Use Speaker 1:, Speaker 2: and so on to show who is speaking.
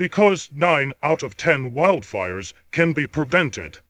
Speaker 1: Because 9 out of 10 wildfires can be prevented.